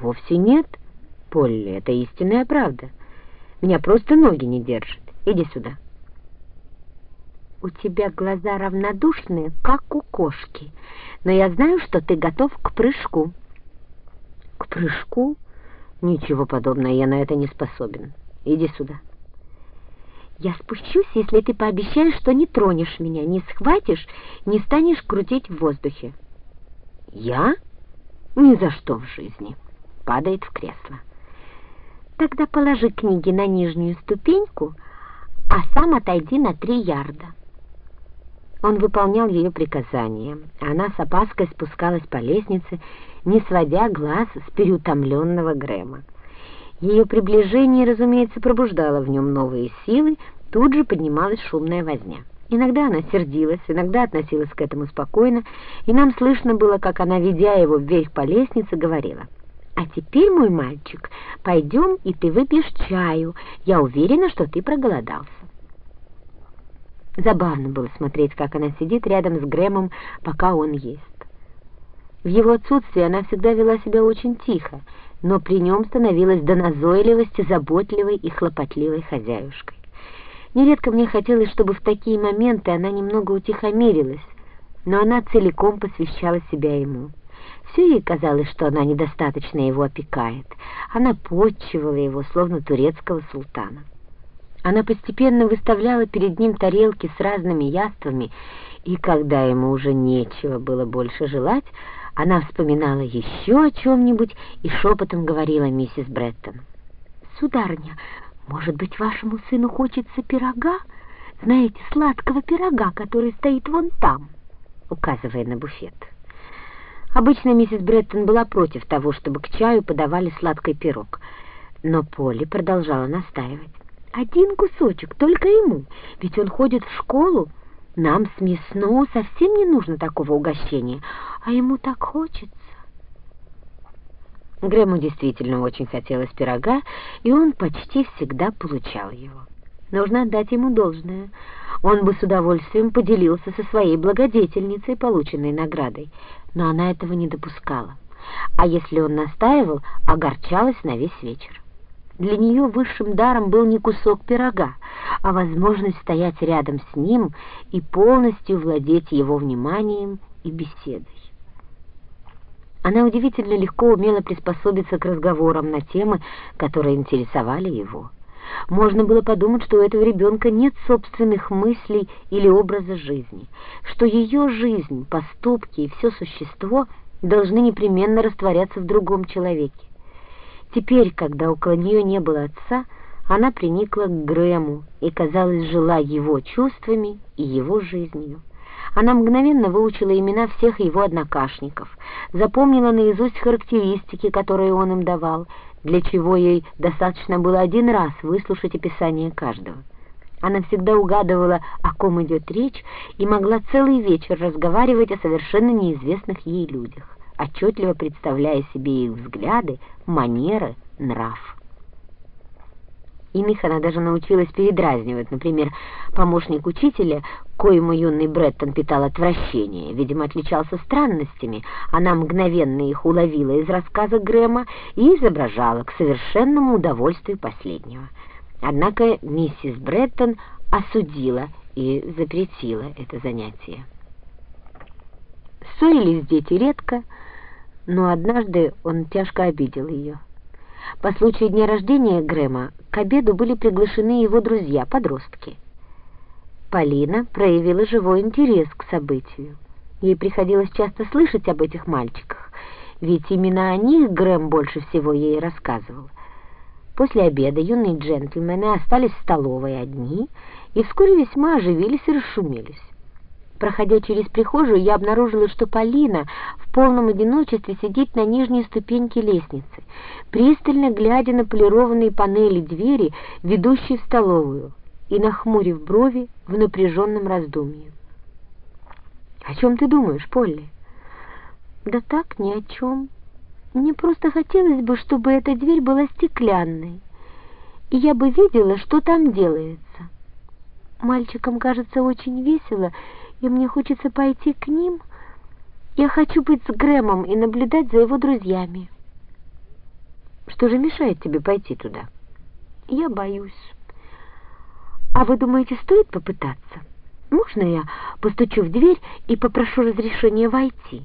Вовсе нет, Полли, это истинная правда. Меня просто ноги не держат. Иди сюда. У тебя глаза равнодушные, как у кошки, но я знаю, что ты готов к прыжку. К прыжку? Ничего подобного, я на это не способен. Иди сюда. Я спущусь, если ты пообещаешь, что не тронешь меня, не схватишь, не станешь крутить в воздухе. Я? Ни за что в жизни. Падает в кресло. Тогда положи книги на нижнюю ступеньку, а сам отойди на три ярда. Он выполнял ее приказания. Она с опаской спускалась по лестнице, не сводя глаз с переутомленного Грэма. Ее приближение, разумеется, пробуждало в нем новые силы, тут же поднималась шумная возня. Иногда она сердилась, иногда относилась к этому спокойно, и нам слышно было, как она, ведя его вверх по лестнице, говорила, «А теперь, мой мальчик, пойдем, и ты выпьешь чаю. Я уверена, что ты проголодался». Забавно было смотреть, как она сидит рядом с Грэмом, пока он ест. В его отсутствие она всегда вела себя очень тихо, но при нем становилась до назойливости заботливой и хлопотливой хозяюшкой. Нередко мне хотелось, чтобы в такие моменты она немного утихомирилась, но она целиком посвящала себя ему. Все ей казалось, что она недостаточно его опекает. Она подчивала его, словно турецкого султана. Она постепенно выставляла перед ним тарелки с разными яствами, и когда ему уже нечего было больше желать, она вспоминала еще о чем-нибудь и шепотом говорила миссис Бреттон. «Сударыня, может быть, вашему сыну хочется пирога? Знаете, сладкого пирога, который стоит вон там?» указывая на буфет. Обычно миссис Бреттон была против того, чтобы к чаю подавали сладкий пирог, но Полли продолжала настаивать. Один кусочек, только ему, ведь он ходит в школу. Нам с мисс Сноу совсем не нужно такого угощения, а ему так хочется. Грэму действительно очень хотелось пирога, и он почти всегда получал его. Нужно отдать ему должное. Он бы с удовольствием поделился со своей благодетельницей полученной наградой, но она этого не допускала. А если он настаивал, огорчалась на весь вечер. Для нее высшим даром был не кусок пирога, а возможность стоять рядом с ним и полностью владеть его вниманием и беседой. Она удивительно легко умела приспособиться к разговорам на темы, которые интересовали его. Можно было подумать, что у этого ребенка нет собственных мыслей или образа жизни, что ее жизнь, поступки и все существо должны непременно растворяться в другом человеке. Теперь, когда около нее не было отца, она приникла к Грэму и, казалось, жила его чувствами и его жизнью. Она мгновенно выучила имена всех его однокашников, запомнила наизусть характеристики, которые он им давал, для чего ей достаточно было один раз выслушать описание каждого. Она всегда угадывала, о ком идет речь, и могла целый вечер разговаривать о совершенно неизвестных ей людях отчетливо представляя себе их взгляды, манеры, нрав. Иных она даже научилась передразнивать. Например, помощник учителя, коему юный Бреттон питал отвращение, видимо, отличался странностями, она мгновенно их уловила из рассказа Грэма и изображала к совершенному удовольствию последнего. Однако миссис Бреттон осудила и запретила это занятие. Ссорились дети редко, но однажды он тяжко обидел ее. По случаю дня рождения Грэма к обеду были приглашены его друзья, подростки. Полина проявила живой интерес к событию. Ей приходилось часто слышать об этих мальчиках, ведь именно о них Грэм больше всего ей рассказывал. После обеда юные джентльмены остались в столовой одни и вскоре весьма оживились и расшумелись. Проходя через прихожую, я обнаружила, что Полина полном одиночестве сидит на нижней ступеньке лестницы, пристально глядя на полированные панели двери, ведущие в столовую, и нахмурив брови в напряженном раздумье. «О чем ты думаешь, Полли?» «Да так, ни о чем. Мне просто хотелось бы, чтобы эта дверь была стеклянной, и я бы видела, что там делается. Мальчикам кажется очень весело, и мне хочется пойти к ним. Я хочу быть с Грэмом и наблюдать за его друзьями. Что же мешает тебе пойти туда? Я боюсь. А вы думаете, стоит попытаться? Можно я постучу в дверь и попрошу разрешения войти?»